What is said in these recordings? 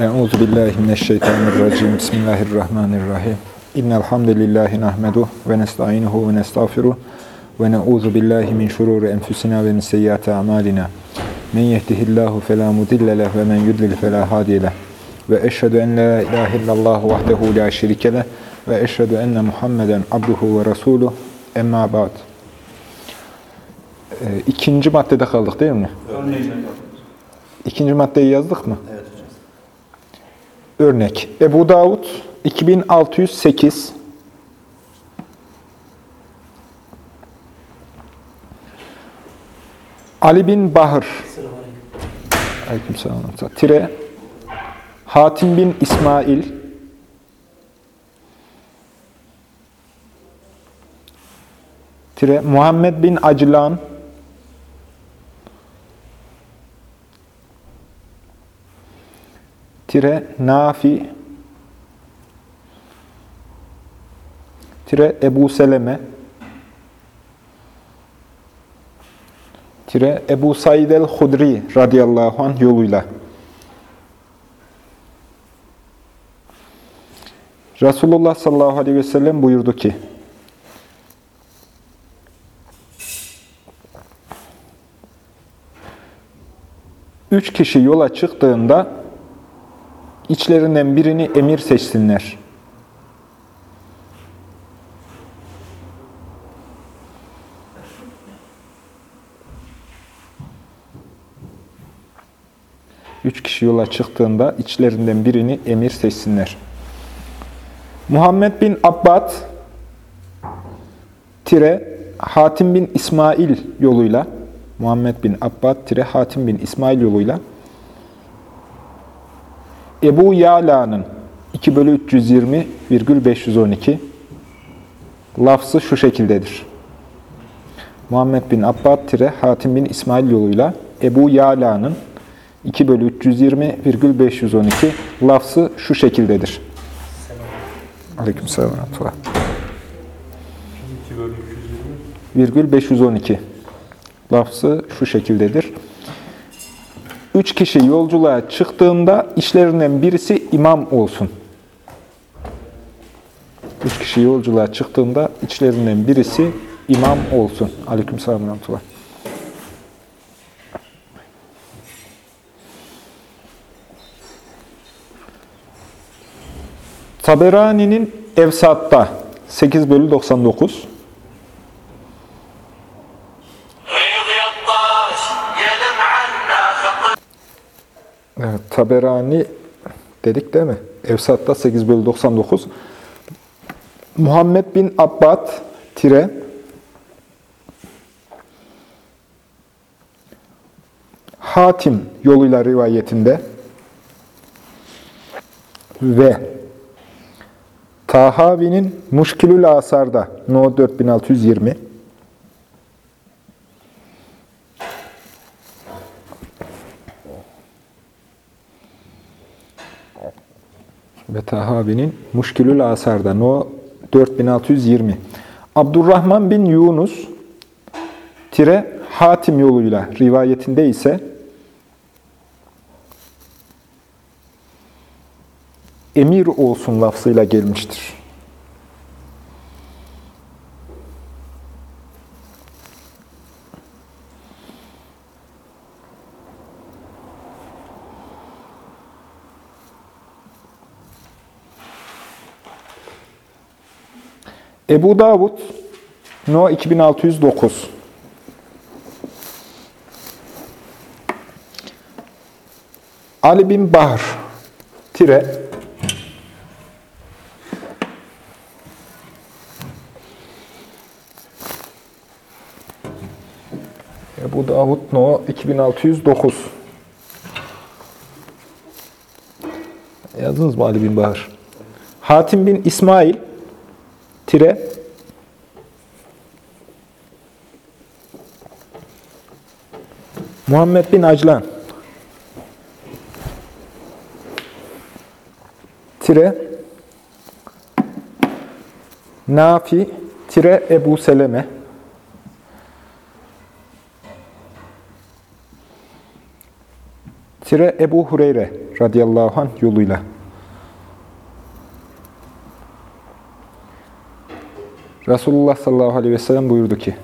Euzu billahi mineşşeytanirracim. Bismillahirrahmanirrahim. İnnel hamdelellahi nahmeduhu ve nestainuhu ve nestağfiruh ve na'uzu billahi min şururi enfusina ve min seyyiati amalina. Men yehdihillahu fela mudille leh ve men yudlil fela hadiye leh. Ve eşhedü en la ilahe illallah vahdehu la şerike leh ve eşhedü enne Muhammeden abduhu ve resuluh. Emma ba'd. İkinci maddede kaldık değil mi? İkinci maddeyi yazdık mı? Evet. Örnek. Ebu Davud 2608 Ali bin Bahır Aleykümselam. Tire. Hatim bin İsmail. Tire. Muhammed bin Acılan tire Nafi tire Ebu Seleme tire Ebu Said el-Hudri radıyallahu anh yoluyla. Resulullah sallallahu aleyhi ve sellem buyurdu ki Üç kişi yola çıktığında İçlerinden birini emir seçsinler. Üç kişi yola çıktığında içlerinden birini emir seçsinler. Muhammed bin Abbad tire Hatim bin İsmail yoluyla Muhammed bin Abbad tire Hatim bin İsmail yoluyla Ebu Yala'nın 2 bölü 320 virgül 512 lafzı şu şekildedir. Muhammed bin Abbad tire Hatim bin İsmail yoluyla Ebu Yala'nın 2 bölü 320 virgül 512 lafzı şu şekildedir. Aleyküm selam. Virgül 512 lafzı şu şekildedir. Üç kişi yolculuğa çıktığında işlerinden birisi imam olsun. Üç kişi yolculuğa çıktığında içlerinden birisi imam olsun. Aleyküm selam Taberani'nin Evsat'ta 8 bölü 99 Taberani dedik değil mi? Evsat'ta 8 bölü 99. Muhammed bin Abbad tire Hatim yoluyla rivayetinde ve Tahavi'nin Muşkilül Asar'da No 4620 ve Tahavi'nin Muşkilül Asar'da No 4620. Abdurrahman bin Yunus tire Hatim yoluyla rivayetinde ise emir olsun lafzıyla gelmiştir. Ebu Davud No 2609 Ali bin Bahr tire. Ebu Davud No 2609 Yazdınız mı Ali bin Bahr? Hatim bin İsmail tire. Muhammed bin Aclan tire. Nafi. Tire Ebu Seleme. Tire Ebu Hureyre radıyallahu anh yoluyla. Resulullah sallallahu aleyhi ve sellem buyurdu ki,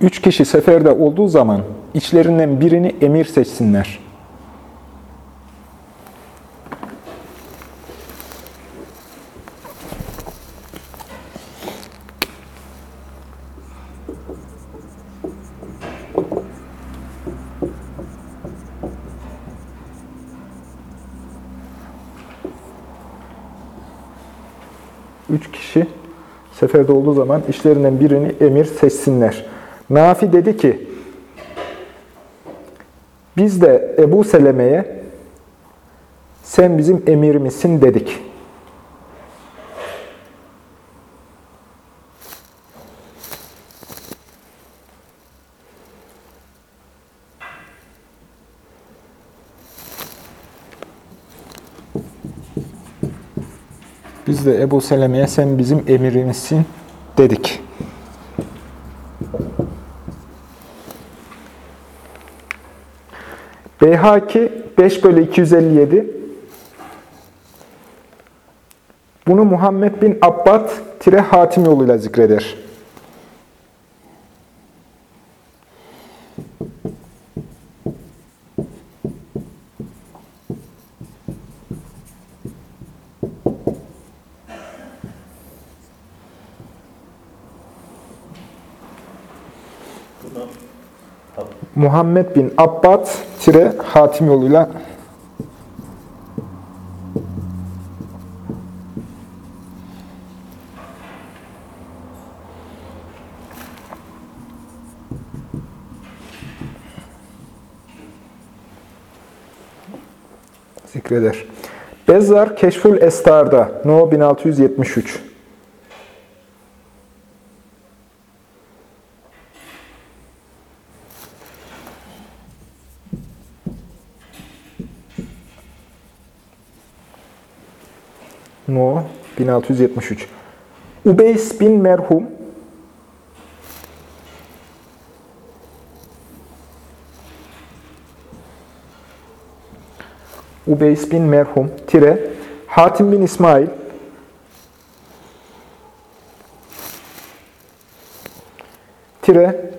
Üç kişi seferde olduğu zaman içlerinden birini emir seçsinler. Üç kişi seferde olduğu zaman işlerinden birini emir seçsinler. Nafi dedi ki, biz de Ebu Seleme'ye sen bizim emirimizsin dedik. Biz Ebu Seleme'ye sen bizim emirimizsin dedik. Beyhaki 5 bölü 257 bunu Muhammed bin Abbad tire hatim yoluyla zikreder. Muhammed bin Abbad tire hatim yoluyla zikreder. Bezzar Keşful Estar'da No 1673 No 1673 Ubeys bin Merhum. Ubeys bin Merhum tire Hatim bin İsmail. Tire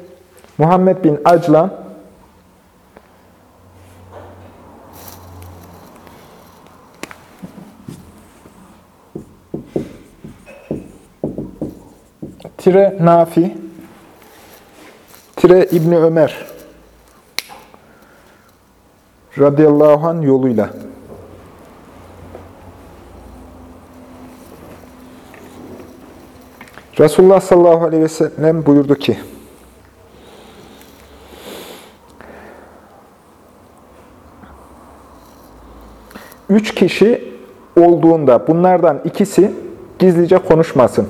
Muhammed bin Aclan tire Nafi tire İbni Ömer radıyallahu anh yoluyla. Resulullah sallallahu aleyhi ve sellem buyurdu ki, Üç kişi olduğunda bunlardan ikisi gizlice konuşmasın.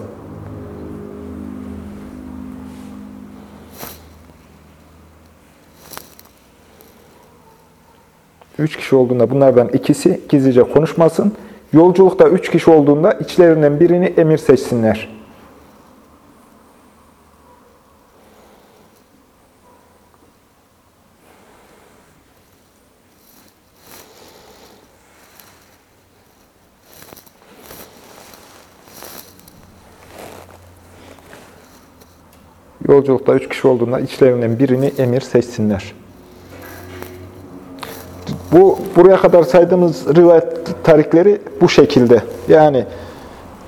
Üç kişi olduğunda bunlardan ikisi gizlice konuşmasın. Yolculukta üç kişi olduğunda içlerinden birini emir seçsinler. Yolculukta üç kişi olduğunda içlerinden birini emir seçsinler. Bu buraya kadar saydığımız rivayet tarikleri bu şekilde. Yani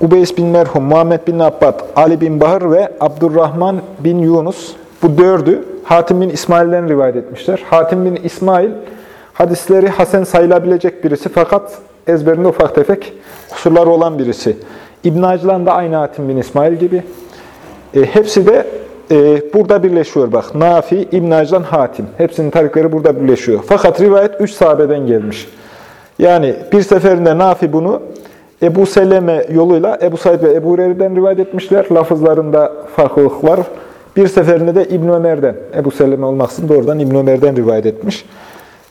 Ubeys bin Merhum, Muhammed bin Abbad, Ali bin Bahır ve Abdurrahman bin Yunus bu dördü Hatim bin İsmail'den rivayet etmişler. Hatim bin İsmail hadisleri hasen sayılabilecek birisi fakat ezberinde ufak tefek kusurları olan birisi. İbn Aclan da aynı Hatim bin İsmail gibi. E, hepsi de e, burada birleşiyor bak. Nafi, İbn Aclan, Hatim. Hepsinin tarikleri burada birleşiyor. Fakat rivayet üç sahabeden gelmiş. Yani bir seferinde Nafi bunu Ebu Seleme yoluyla Ebu Said ve Ebu Hureyre'den rivayet etmişler. Lafızlarında farklılık var. Bir seferinde de İbn Ömer'den, Ebu Seleme olmaksızın doğrudan İbn Ömer'den rivayet etmiş.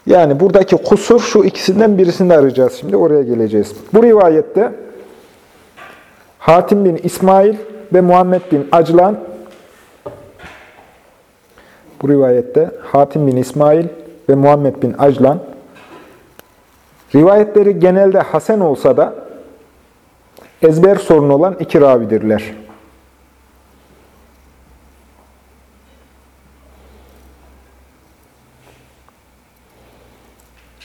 Yani buradaki kusur şu ikisinden birisini arayacağız şimdi. Oraya geleceğiz. Bu rivayette Hatim bin İsmail ve Muhammed bin Aclan Bu rivayette Hatim bin İsmail ve Muhammed bin Aclan rivayetleri genelde hasen olsa da ezber sorunu olan iki ravidirler.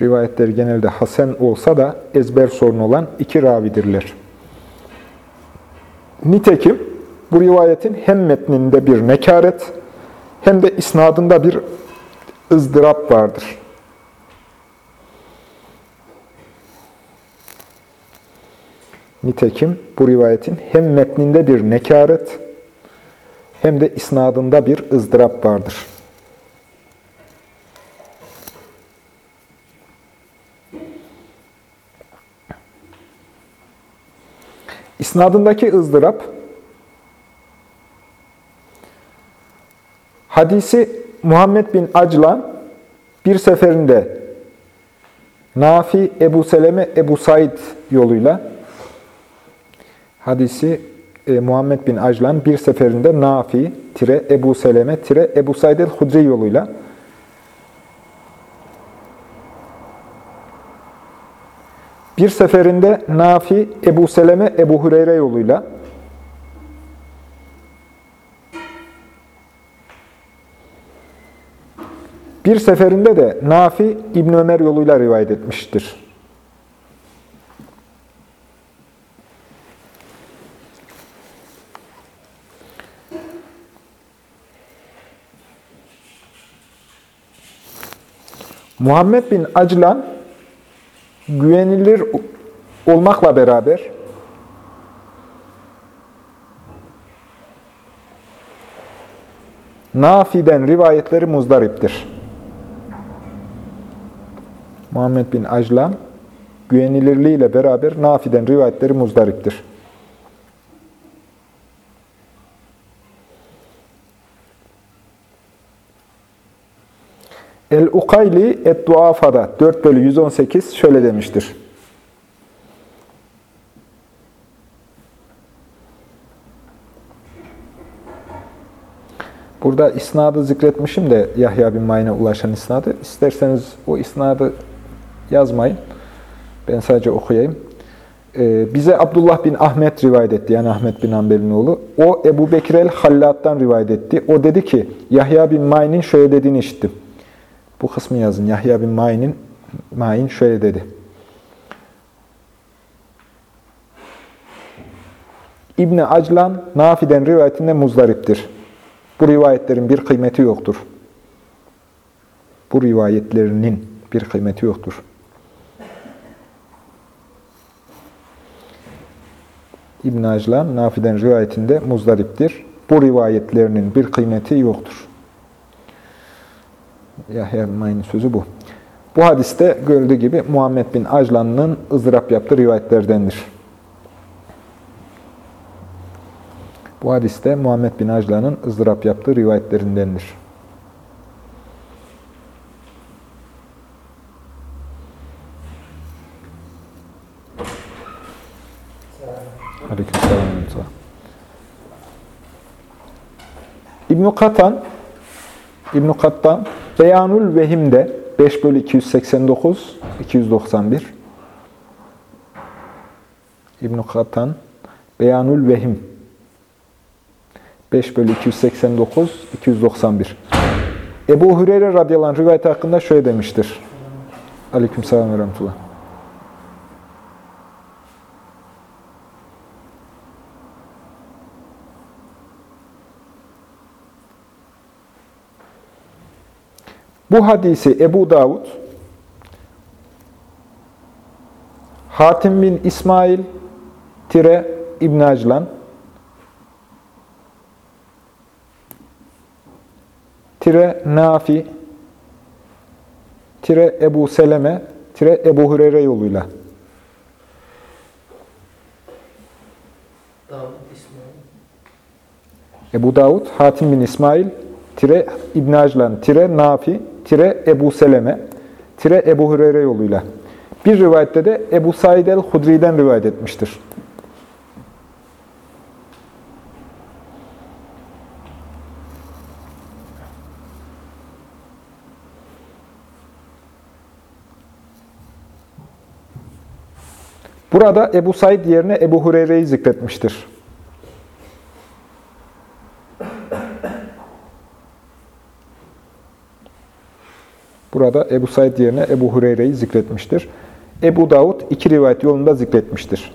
Rivayetleri genelde hasen olsa da ezber sorunu olan iki ravidirler. Nitekim bu rivayetin hem metninde bir nekaret hem de isnadında bir ızdırap vardır. Nitekim bu rivayetin hem metninde bir nekaret hem de isnadında bir ızdırap vardır. İsnadındaki ızdırap, hadisi Muhammed bin Aclan bir seferinde Nafi, Ebu Seleme, Ebu Said yoluyla hadisi e, Muhammed bin Aclan bir seferinde Nafi, tire Ebu Seleme, tire Ebu Said el-Hudri yoluyla Bir seferinde Nafi, Ebu Seleme, Ebu Hureyre yoluyla bir seferinde de Nafi, İbn Ömer yoluyla rivayet etmiştir. Muhammed bin Aclan güvenilir olmakla beraber Nafi'den rivayetleri muzdariptir. Muhammed bin Ajlan güvenilirliğiyle beraber Nafi'den rivayetleri muzdariptir. El-Ukayli Et-Duafa'da 4 bölü 118 şöyle demiştir. Burada isnadı zikretmişim de Yahya bin Mayne ulaşan isnadı. İsterseniz o isnadı yazmayın. Ben sadece okuyayım. Ee, bize Abdullah bin Ahmet rivayet etti. Yani Ahmet bin Hanbel'in oğlu. O Ebu Bekir el-Hallat'tan rivayet etti. O dedi ki Yahya bin Mayne'in şöyle dediğini işittim. Bu kısmı yazın. Yahya bin Ma'in'in Ma'in şöyle dedi. İbn Aclan Nafi'den rivayetinde muzdariptir. Bu rivayetlerin bir kıymeti yoktur. Bu rivayetlerinin bir kıymeti yoktur. İbn Aclan Nafi'den rivayetinde muzdariptir. Bu rivayetlerinin bir kıymeti yoktur. Yahya bin sözü bu. Bu hadiste görüldüğü gibi Muhammed bin Aclan'ın ızdırap yaptığı rivayetlerdendir. Bu hadiste Muhammed bin Aclan'ın ızdırap yaptığı rivayetlerindendir. Aleykümselam. İbn-i Katan İbn-i Kattan Beyanul Vehim'de 5 bölü 289, 291 İbn-i Kattan Beyanul Vehim 5 bölü 289, 291 Ebu Hüreyre radıyallahu anh rivayeti hakkında şöyle demiştir. Aleyküm selam ve rahmetullah. Bu hadisi Ebu Davud, Hatim bin İsmail, Tire İbn Aclan, Tire Nafi, Tire Ebu Seleme, Tire Ebu Hureyre yoluyla. Ebu Davud, Hatim bin İsmail, Tire İbn Aclan, Tire Nafi, tire Ebu Seleme, tire Ebu Hureyre yoluyla. Bir rivayette de Ebu Said el-Hudri'den rivayet etmiştir. Burada Ebu Said yerine Ebu Hureyre'yi zikretmiştir. Burada Ebu Said yerine Ebu Hureyre'yi zikretmiştir. Ebu Davud iki rivayet yolunda zikretmiştir.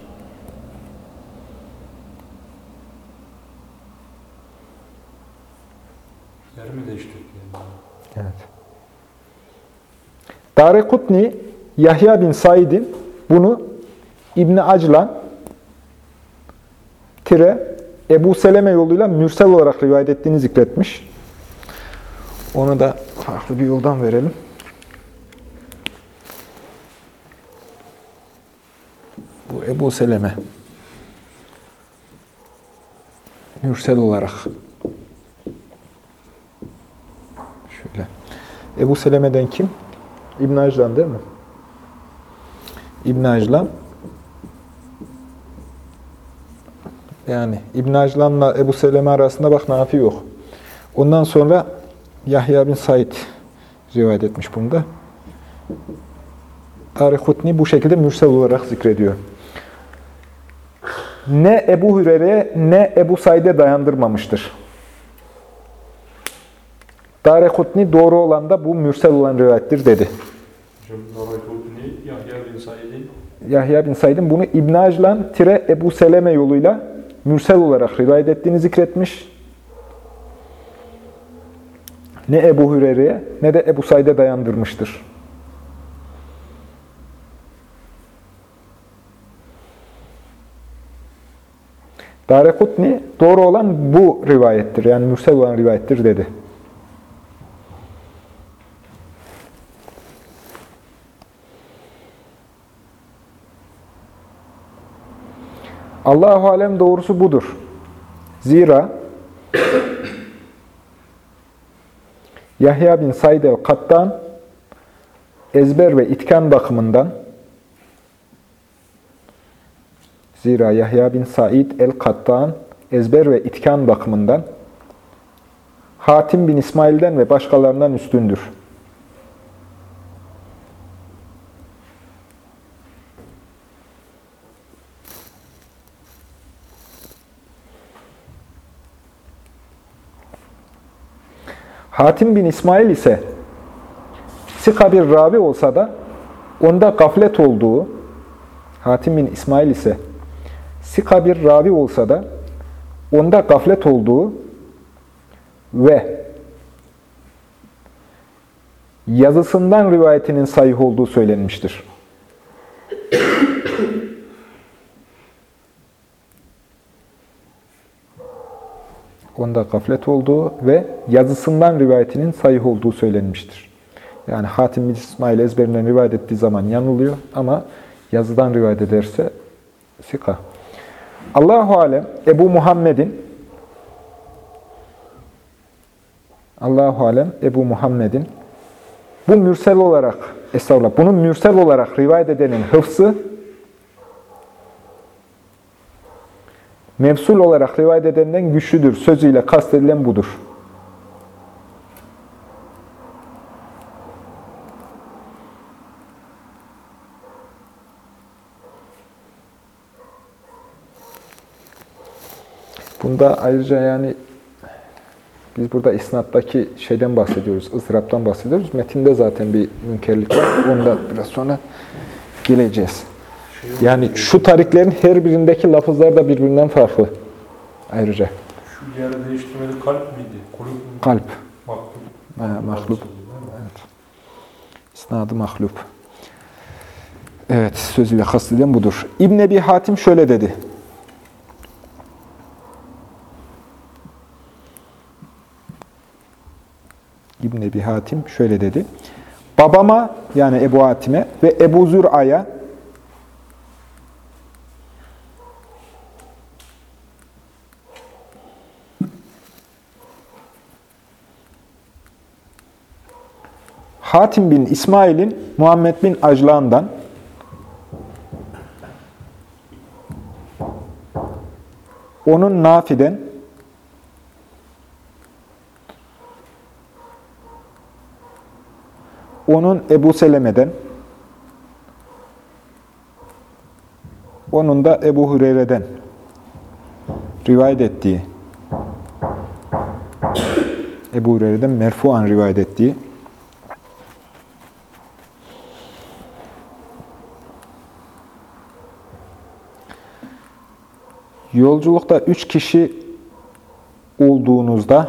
Evet. Darekutni, Yahya bin Said'in bunu İbni Aclan, tire Ebu Seleme yoluyla mürsel olarak rivayet ettiğini zikretmiş. Onu da farklı bir yoldan verelim. Bu Ebu Seleme. Mürsel olarak. Şöyle. Ebu Seleme'den kim? İbn Aclan değil mi? İbn Aclan. Yani İbn Aclan'la Ebu Seleme arasında bak nafi yok. Ondan sonra Yahya bin Said rivayet etmiş bunda. Tarih Hutni bu şekilde mürsel olarak zikrediyor. Ne Ebu Hürer'e ne Ebu Said'e dayandırmamıştır. Darekutni doğru olan da bu mürsel olan rivayettir dedi. Yahya bin Said'in Yahya bin Said'in bunu İbn Aclan tire Ebu Seleme yoluyla mürsel olarak rivayet ettiğini zikretmiş. Ne Ebu Hüreyre'ye ne de Ebu Said'e dayandırmıştır. Darekutni doğru olan bu rivayettir. Yani mürsel olan rivayettir dedi. Allahu alem doğrusu budur. Zira Yahya bin Said el-Kattan ezber ve itkan bakımından Zira Yahya bin Said el-Kattan ezber ve itkan bakımından Hatim bin İsmail'den ve başkalarından üstündür. Hatim bin İsmail ise sika bir ravi olsa da onda gaflet olduğu, Hatim bin İsmail ise sika bir ravi olsa da onda gaflet olduğu ve yazısından rivayetinin sahih olduğu söylenmiştir. onda gaflet olduğu ve yazısından rivayetinin sahih olduğu söylenmiştir. Yani Hatim İsmail ezberinden rivayet ettiği zaman yanılıyor ama yazıdan rivayet ederse sika. Allahu alem Ebu Muhammed'in Allahu alem Ebu Muhammed'in bu mürsel olarak estağfurullah bunun mürsel olarak rivayet edenin hıfzı mevsul olarak rivayet edenden güçlüdür. Sözüyle kastedilen budur. Bunda ayrıca yani biz burada isnattaki şeyden bahsediyoruz, ızdıraptan bahsediyoruz. Metinde zaten bir münkerlik var. Onda biraz sonra geleceğiz. Yani şu tariklerin her birindeki lafızlar da birbirinden farklı. Ayrıca. şu yer değiştirmeli kalp miydi? Kulüp mü? Kalp. Maklub. Ha, mahlub. Evet. İsnadı mahlub. Evet, sözüyle kastedilen budur. İbn Ebi Hatim şöyle dedi. İbn Ebi Hatim şöyle dedi. Babama yani Ebu Hatim'e ve Ebu Zür'a'ya Hatim bin İsmail'in Muhammed bin Aclan'dan onun Nafi'den onun Ebu Seleme'den Onun da Ebu Hureyre'den rivayet ettiği, Ebu Hureyre'den merfuan rivayet ettiği, yolculukta üç kişi olduğunuzda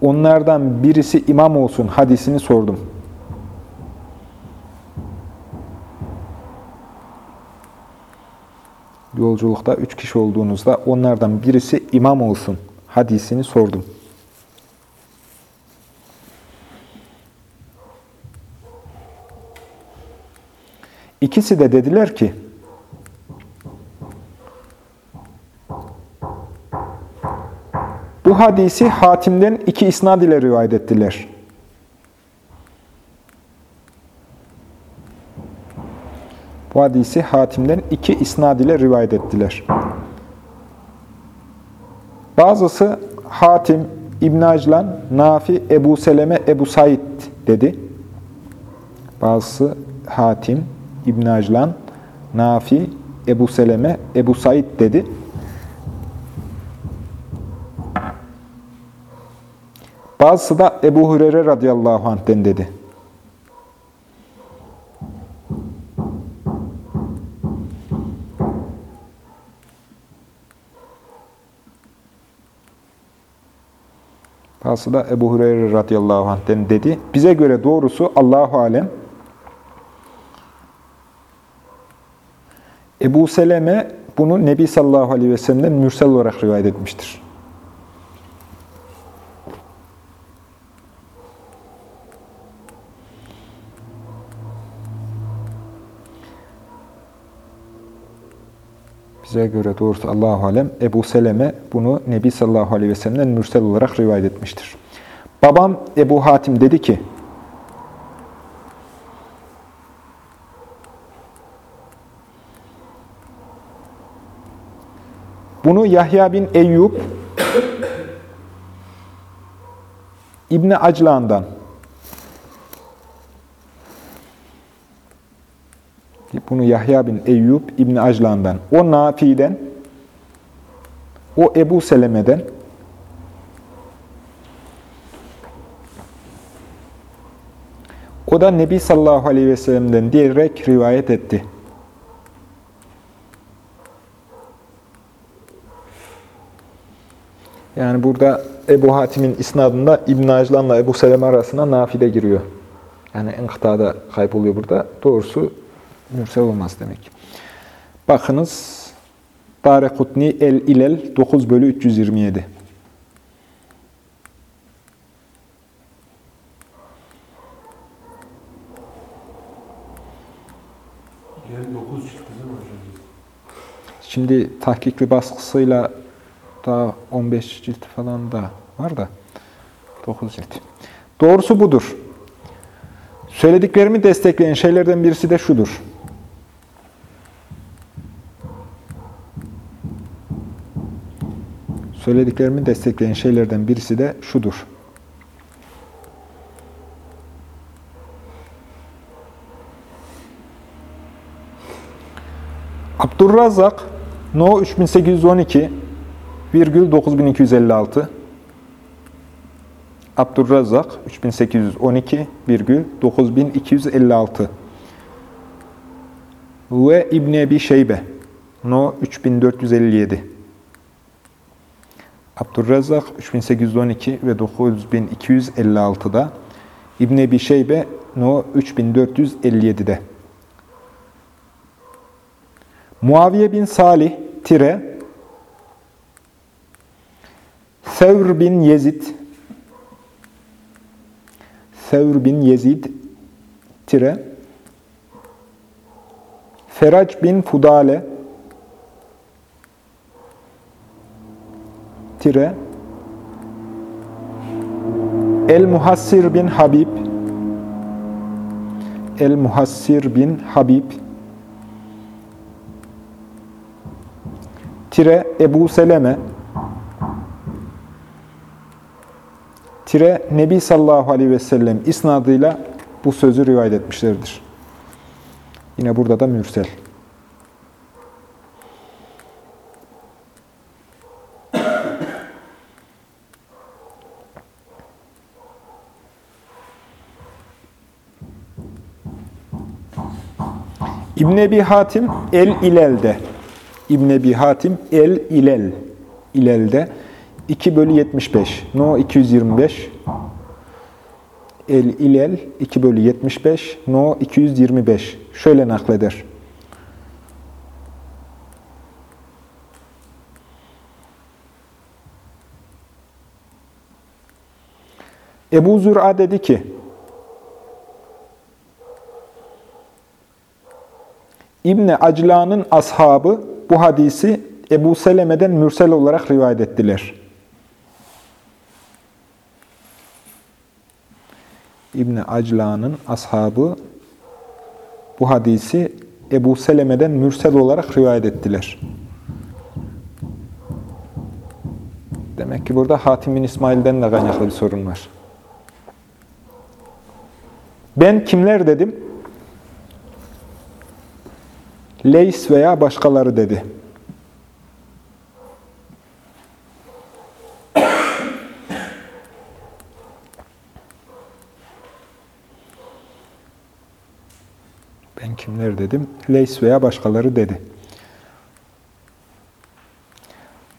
onlardan birisi imam olsun hadisini sordum. Yolculukta üç kişi olduğunuzda onlardan birisi imam olsun hadisini sordum. İkisi de dediler ki, bu hadisi Hatim'den iki isnad ile rivayet ettiler. Bu hadisi Hatim'den iki isnad ile rivayet ettiler. Bazısı Hatim, İbn Aclan, Nafi, Ebu Seleme, Ebu Said dedi. Bazısı Hatim, İbn Aclan, Nafi, Ebu Seleme, Ebu Said dedi. Bazısı da Ebu Hureyre radıyallahu anh'ten dedi. Bazısı da Ebu Hureyre radıyallahu anh'ten dedi. Bize göre doğrusu Allahu alem Ebu Seleme bunu Nebi sallallahu aleyhi ve sellem'den mürsel olarak rivayet etmiştir. Bize göre doğrusu Allahu alem Ebu Seleme bunu Nebi sallallahu aleyhi ve sellem'den mürsel olarak rivayet etmiştir. Babam Ebu Hatim dedi ki, Bunu Yahya bin Eyyub İbni Aclan'dan Bunu Yahya bin Eyyub İbni Aclan'dan, o Nafi'den, o Ebu Seleme'den, o da Nebi sallallahu aleyhi ve sellem'den diyerek rivayet etti. Yani burada Ebu Hatim'in isnadında İbn Aclan'la Ebu Seleme arasına nafile giriyor. Yani enkıtada kayboluyor burada. Doğrusu mürsel olmaz demek. Bakınız 9 bölü 327. Yani 9 çıktı değil mi hocam? Şimdi tahkikli baskısıyla daha 15 cilt falan da var da 9 cilt. Doğrusu budur. Söylediklerimi destekleyen şeylerden birisi de şudur. Söylediklerimi destekleyen şeylerden birisi de şudur. Abdurrazzak No 3812 virgül 9256 Abdurrazzak 3812 virgül 9256 ve İbn Ebi Şeybe No 3457 Abdurrazzak 3812 ve 9256'da İbn Ebi Şeybe No 3457'de Muaviye bin Salih tire Sevr bin Yezid Sevr bin Yezid tire Ferac bin Fudale tire El-Muhassir bin Habib El-Muhassir bin Habib tire Ebu Seleme tire Nebi sallallahu aleyhi ve sellem isnadıyla bu sözü rivayet etmişlerdir. Yine burada da mürsel. İbn Ebi Hatim El-İlel'de. İbn Ebi Hatim El-İlel. İlel'de 2 bölü 75. No 225. El-İlel 2 bölü 75. No 225. Şöyle nakleder. Ebu Zür'a dedi ki, İbni Acla'nın ashabı bu hadisi Ebu Seleme'den mürsel olarak rivayet ettiler. İbni Acla'nın ashabı bu hadisi Ebu Seleme'den mürsel olarak rivayet ettiler. Demek ki burada Hatim bin İsmail'den de kaynaklı bir sorun var. Ben kimler dedim? Leys veya başkaları dedi. Ben kimler dedim? Leys veya başkaları dedi.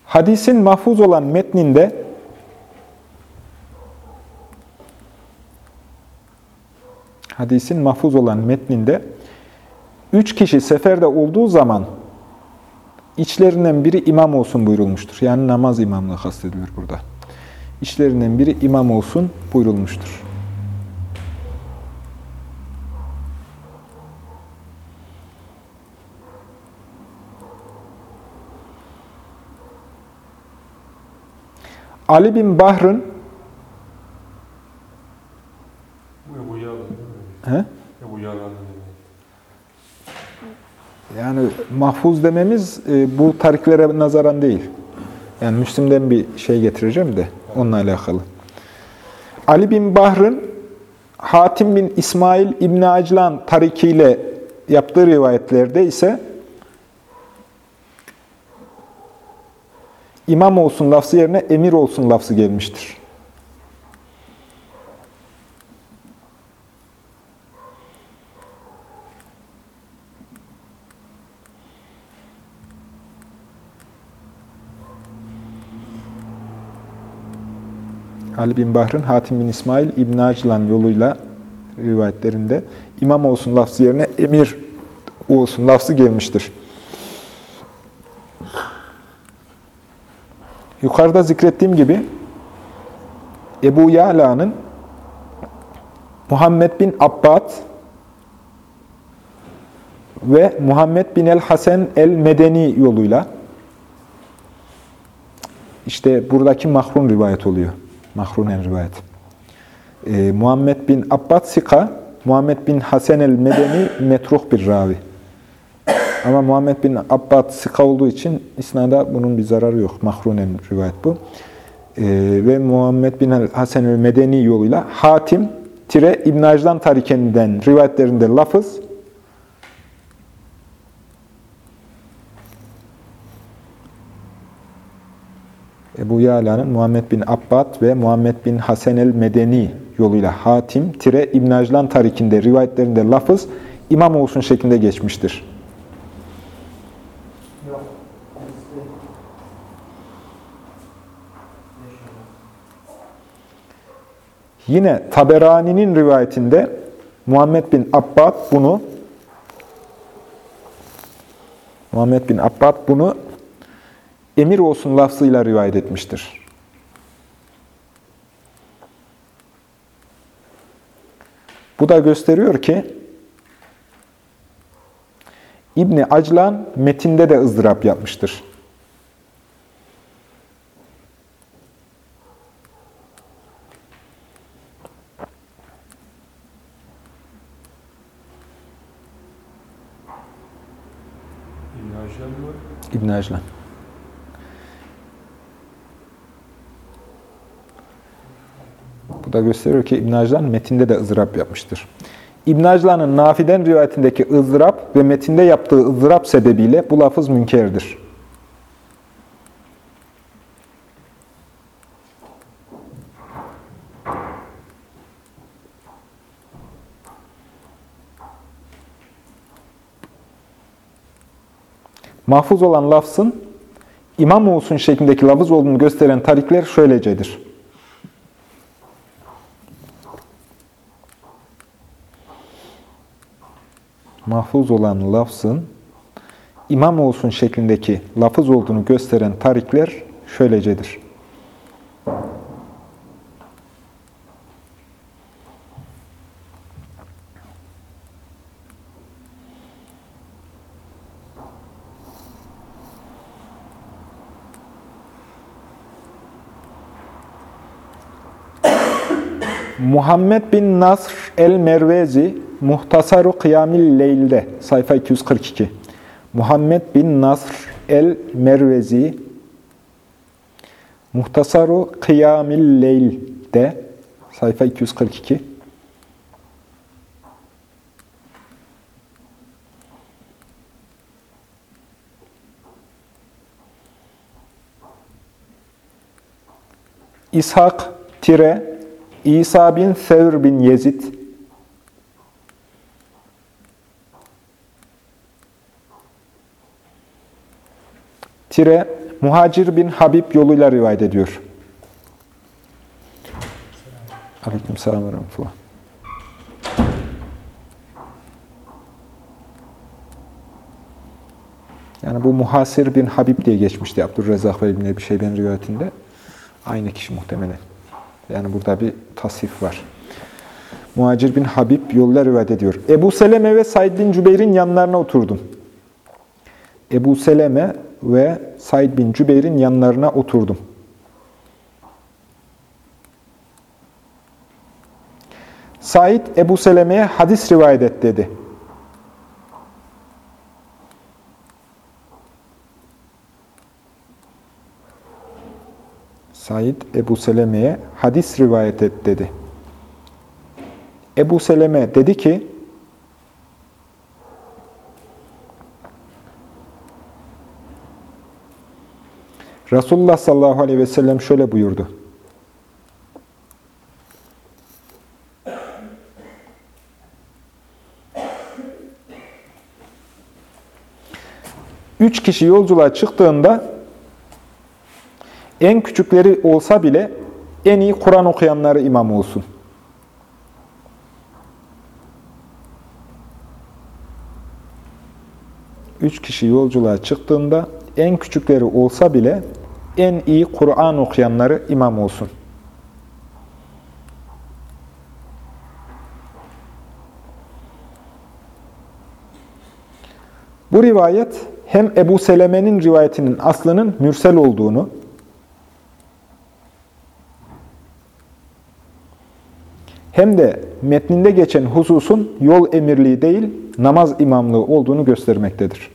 Hadisin mahfuz olan metninde hadisin mahfuz olan metninde üç kişi seferde olduğu zaman içlerinden biri imam olsun buyurulmuştur. Yani namaz imamlığı kastedilir burada. İçlerinden biri imam olsun buyurulmuştur. Ali bin Bahr'ın Bu Ebu Yağlı. Yani mahfuz dememiz e, bu tariklere nazaran değil. Yani Müslim'den bir şey getireceğim de onunla alakalı. Ali bin Bahr'ın Hatim bin İsmail İbn Aclan tarikiyle yaptığı rivayetlerde ise imam olsun lafzı yerine emir olsun lafzı gelmiştir. Ali bin Bahr'ın Hatim bin İsmail İbn Aclan yoluyla rivayetlerinde imam olsun lafzı yerine emir olsun lafzı gelmiştir. Yukarıda zikrettiğim gibi Ebu Ya'la'nın Muhammed bin Abbad ve Muhammed bin el-Hasen el-Medeni yoluyla işte buradaki mahrun rivayet oluyor. Mahrunen rivayet. Ee, Muhammed bin Abbad Sika, Muhammed bin Hasen el-Medeni metruh bir ravi. Ama Muhammed bin Abbad Sika olduğu için isnada bunun bir zararı yok. Mahrunen rivayet bu. Ee, ve Muhammed bin Hasen el-Medeni yoluyla Hatim tire İbn Ajlan tarikeninden rivayetlerinde lafız Ebu Yala'nın Muhammed bin Abbad ve Muhammed bin Hasan el-Medeni yoluyla Hatim tire İbn Ajlan tarikinde rivayetlerinde lafız imam olsun şeklinde geçmiştir. Yine Taberani'nin rivayetinde Muhammed bin Abbad bunu Muhammed bin Abbad bunu emir olsun lafzıyla rivayet etmiştir. Bu da gösteriyor ki İbni Aclan metinde de ızdırap yapmıştır. İbn Ajlan mı? İbn Aclan. Bu da gösteriyor ki İbn Aclan metinde de ızdırap yapmıştır. İbn Aclan'ın Nafi'den rivayetindeki ızdırap ve metinde yaptığı ızdırap sebebiyle bu lafız münkerdir. Mahfuz olan lafzın imam olsun şeklindeki lafız olduğunu gösteren tarikler şöylecedir. Mahfuz olan lafzın imam olsun şeklindeki lafız olduğunu gösteren tarikler şöylecedir. Muhammed bin Nasr el-Mervezi Muhtasaru Kıyamil Leyl'de sayfa 242. Muhammed bin Nasr el-Mervezi Muhtasaru Kıyamil Leyl'de sayfa 242. İshak tire İsa bin Sevr bin Yezid tire Muhacir bin Habib yoluyla rivayet ediyor. Aleyküm selam ve. Yani bu Muhasir bin Habib diye geçmişti Abdurrezzak ve İbn-i şeyben rivayetinde. Aynı kişi muhtemelen. Yani burada bir tasvif var. Muhacir bin Habib yollar rivayet ediyor. Ebu Seleme ve Said bin Cübeyr'in yanlarına oturdum. Ebu Seleme ve Said bin Cübeyr'in yanlarına oturdum. Said Ebu Seleme'ye hadis rivayet et dedi. Said Ebu Seleme'ye hadis rivayet et dedi. Ebu Seleme dedi ki, Resulullah sallallahu aleyhi ve sellem şöyle buyurdu. Üç kişi yolculuğa çıktığında en küçükleri olsa bile en iyi Kur'an okuyanları imam olsun. Üç kişi yolculuğa çıktığında en küçükleri olsa bile en iyi Kur'an okuyanları imam olsun. Bu rivayet hem Ebu Seleme'nin rivayetinin aslının mürsel olduğunu, hem de metninde geçen hususun yol emirliği değil, namaz imamlığı olduğunu göstermektedir.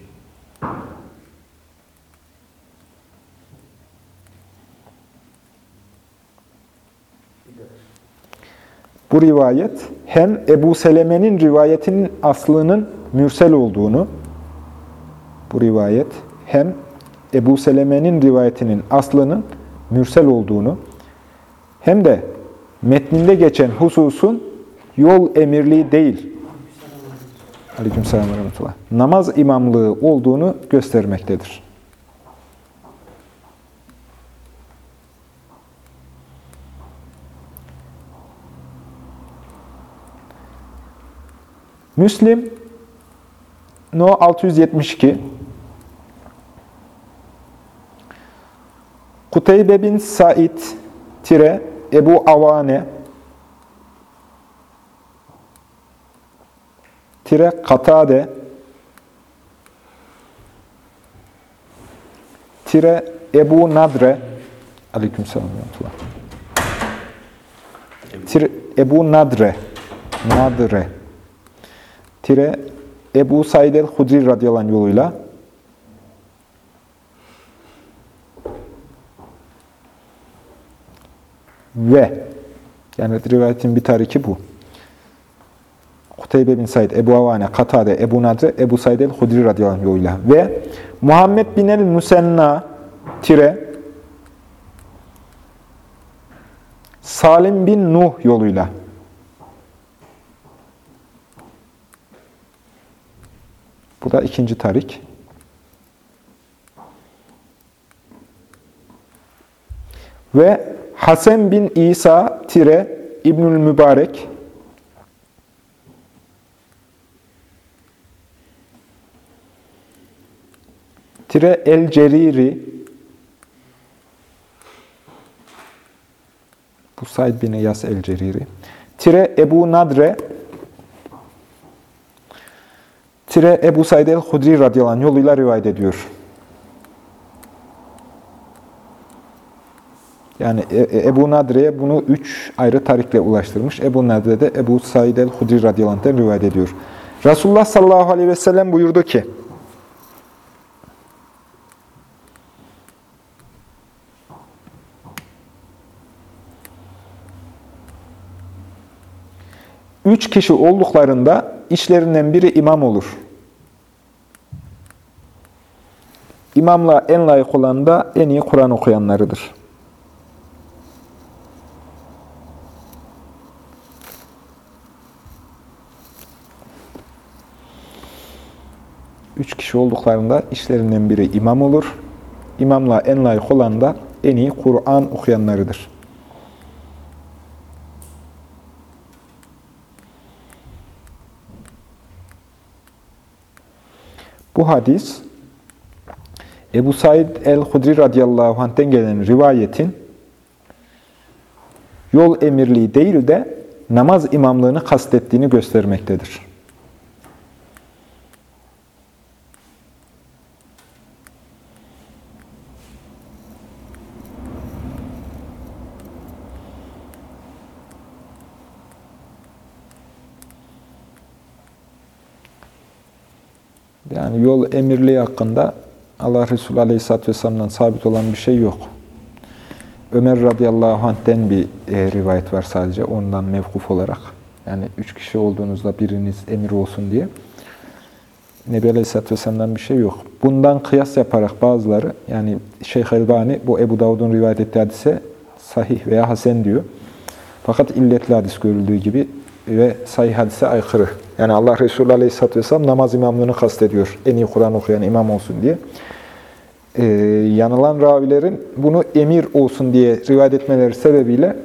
Bu rivayet hem Ebu Seleme'nin rivayetinin aslının mürsel olduğunu, bu rivayet hem Ebu Seleme'nin rivayetinin aslının mürsel olduğunu, hem de metninde geçen hususun yol emirliği değil, aleykümselam ve namaz imamlığı olduğunu göstermektedir. Müslim No 672 Kuteybe bin Said tire Ebu Avane tire Katade tire Ebu Nadre. Aleykümselam tire Ebu Nadre. Nadre tire Ebu Said el-Hudri radıyallahu yoluyla. Ve yani rivayetin bir tariki bu. Kuteybe bin Said, Ebu Avane, Katade, Ebu Nadre, Ebu Said el-Hudri radıyallahu yoluyla. Ve Muhammed bin el-Musenna tire Salim bin Nuh yoluyla Bu da ikinci tarik. Ve Hasan bin İsa tire İbnül Mübarek. Tire El Ceriri. Bu Said bin Yas El Ceriri. Tire Ebu Nadre tire Ebu Said el-Hudri radıyallahu anh yoluyla rivayet ediyor. Yani E- E- Ebu Nadre'ye bunu üç ayrı tarikle ulaştırmış. Ebu Nadre de Ebu Said el-Hudri radıyallahu anh'ten rivayet ediyor. Resulullah sallallahu aleyhi ve sellem buyurdu ki, Üç kişi olduklarında işlerinden biri imam olur. İmamla en layık olan da en iyi Kur'an okuyanlarıdır. Üç kişi olduklarında işlerinden biri imam olur. İmamla en layık olan da en iyi Kur'an okuyanlarıdır. Bu hadis Ebu Said el-Hudri radıyallahu anh'ten gelen rivayetin yol emirliği değil de namaz imamlığını kastettiğini göstermektedir. Yani yol emirliği hakkında Allah Resulü Aleyhisselatü Vesselam'dan sabit olan bir şey yok. Ömer radıyallahu anh'ten bir e, rivayet var sadece ondan mevkuf olarak. Yani üç kişi olduğunuzda biriniz emir olsun diye. Nebi Aleyhisselatü Vesselam'dan bir şey yok. Bundan kıyas yaparak bazıları, yani Şeyh Elbani bu Ebu Davud'un rivayet ettiği hadise sahih veya hasen diyor. Fakat illetli hadis görüldüğü gibi ve sahih hadise aykırı. Yani Allah Resulü Aleyhisselatü Vesselam namaz imamlığını kastediyor. En iyi Kur'an okuyan imam olsun diye. Ee, yanılan ravilerin bunu emir olsun diye rivayet etmeleri sebebiyle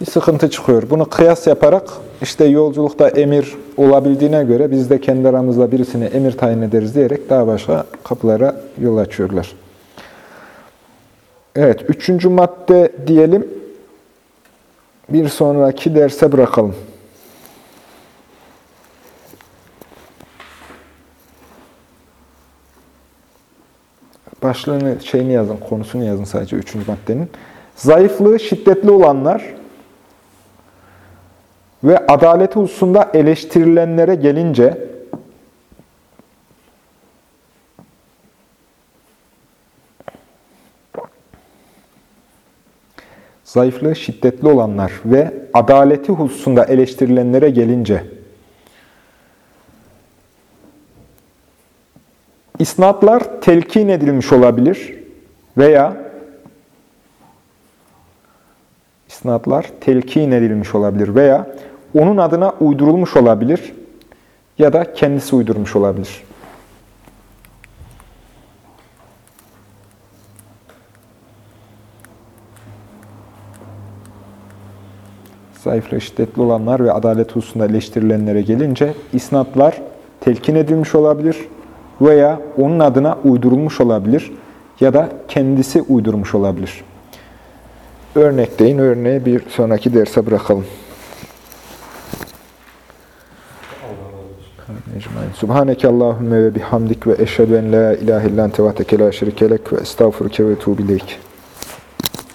bir sıkıntı çıkıyor. Bunu kıyas yaparak işte yolculukta emir olabildiğine göre biz de kendi aramızda birisine emir tayin ederiz diyerek daha başka kapılara yol açıyorlar. Evet, üçüncü madde diyelim. Bir sonraki derse bırakalım. Başlığını, şeyini yazın, konusunu yazın sadece üçüncü maddenin. Zayıflığı şiddetli olanlar ve adaleti hususunda eleştirilenlere gelince zayıflığı şiddetli olanlar ve adaleti hususunda eleştirilenlere gelince isnatlar telkin edilmiş olabilir veya isnatlar telkin edilmiş olabilir veya onun adına uydurulmuş olabilir ya da kendisi uydurmuş olabilir. Zayıflığı şiddetli olanlar ve adalet hususunda eleştirilenlere gelince isnatlar telkin edilmiş olabilir veya onun adına uydurulmuş olabilir ya da kendisi uydurmuş olabilir. Örnek deyin, örneği bir sonraki derse bırakalım. Subhaneke Allahümme ve bihamdik ve eşhedü en la ilahe illan tevateke la şerikelek ve estağfuruke ve tuğbileyk.